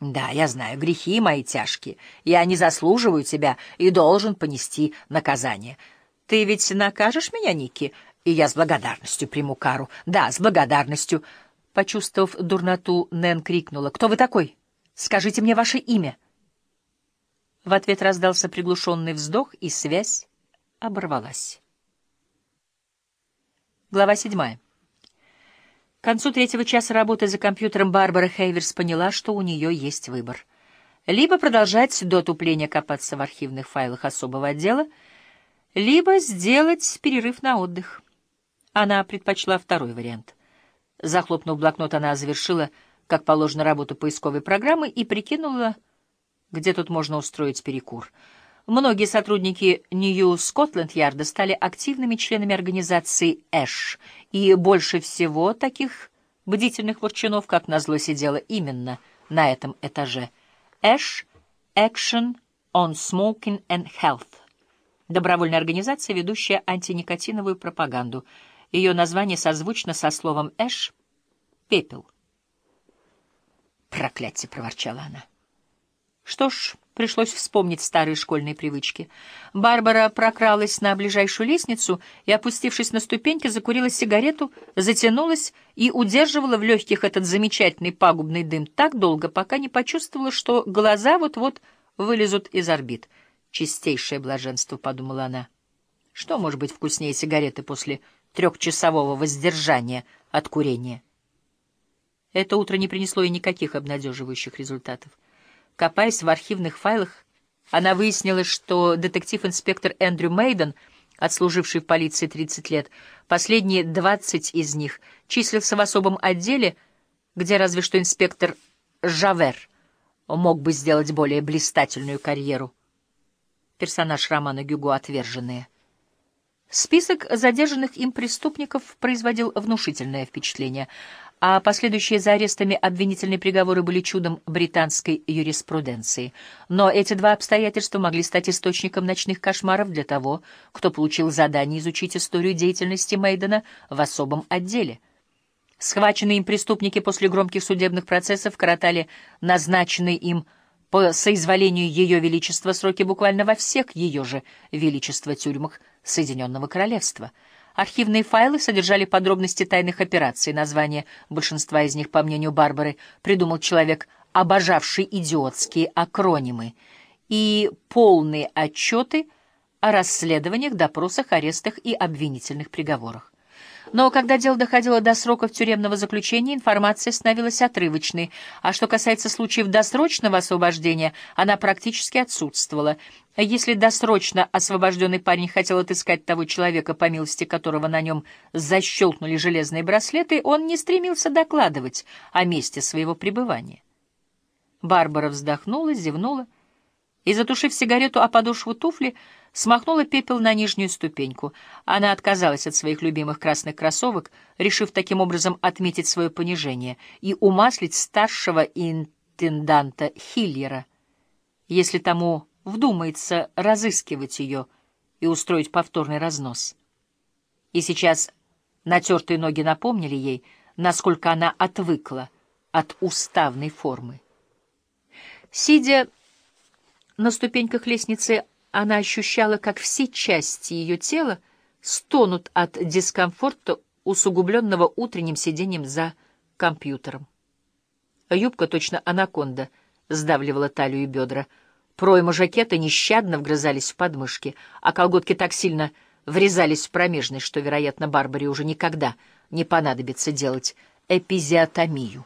Да, я знаю, грехи мои тяжкие. Я не заслуживаю тебя и должен понести наказание. Ты ведь накажешь меня, Ники? И я с благодарностью приму кару. Да, с благодарностью. Почувствовав дурноту, Нэн крикнула. «Кто вы такой? Скажите мне ваше имя!» В ответ раздался приглушенный вздох, и связь оборвалась. Глава седьмая. К концу третьего часа работы за компьютером Барбара Хейверс поняла, что у нее есть выбор. Либо продолжать до отупления копаться в архивных файлах особого отдела, либо сделать перерыв на отдых. Она предпочла второй вариант. Захлопнув блокнот, она завершила, как положено, работу поисковой программы и прикинула, где тут можно устроить перекур — Многие сотрудники Нью-Скотланд-Ярда стали активными членами организации «Эш», и больше всего таких бдительных ворчунов, как назло, сидело именно на этом этаже. «Эш — Action on Smoking and Health» — добровольная организация, ведущая антиникотиновую пропаганду. Ее название созвучно со словом «Эш» — «пепел». «Проклятие!» — проворчала она. Что ж, пришлось вспомнить старые школьные привычки. Барбара прокралась на ближайшую лестницу и, опустившись на ступеньки, закурила сигарету, затянулась и удерживала в легких этот замечательный пагубный дым так долго, пока не почувствовала, что глаза вот-вот вылезут из орбит. «Чистейшее блаженство», — подумала она. «Что может быть вкуснее сигареты после трехчасового воздержания от курения?» Это утро не принесло ей никаких обнадеживающих результатов. Копаясь в архивных файлах, она выяснила, что детектив-инспектор Эндрю Мейден, отслуживший в полиции 30 лет, последние 20 из них числился в особом отделе, где разве что инспектор Жавер мог бы сделать более блистательную карьеру. Персонаж романа Гюго «Отверженные». Список задержанных им преступников производил внушительное впечатление — а последующие за арестами обвинительные приговоры были чудом британской юриспруденции. Но эти два обстоятельства могли стать источником ночных кошмаров для того, кто получил задание изучить историю деятельности Мейдена в особом отделе. Схваченные им преступники после громких судебных процессов коротали назначенные им по соизволению Ее Величества сроки буквально во всех ее же Величества тюрьмах Соединенного Королевства — Архивные файлы содержали подробности тайных операций. Название большинства из них, по мнению Барбары, придумал человек, обожавший идиотские акронимы, и полные отчеты о расследованиях, допросах, арестах и обвинительных приговорах. Но когда дело доходило до сроков тюремного заключения, информация становилась отрывочной, а что касается случаев досрочного освобождения, она практически отсутствовала. Если досрочно освобожденный парень хотел отыскать того человека, по милости которого на нем защелкнули железные браслеты, он не стремился докладывать о месте своего пребывания. Барбара вздохнула, зевнула и, затушив сигарету о подошву туфли, смахнула пепел на нижнюю ступеньку. Она отказалась от своих любимых красных кроссовок, решив таким образом отметить свое понижение и умаслить старшего интенданта Хиллера, если тому вдумается разыскивать ее и устроить повторный разнос. И сейчас натертые ноги напомнили ей, насколько она отвыкла от уставной формы. Сидя на ступеньках лестницы, она ощущала, как все части ее тела стонут от дискомфорта, усугубленного утренним сидением за компьютером. Юбка, точно анаконда, сдавливала талию и бедра. Пройма жакета нещадно вгрызались в подмышки, а колготки так сильно врезались в промежность, что, вероятно, Барбаре уже никогда не понадобится делать эпизиотомию.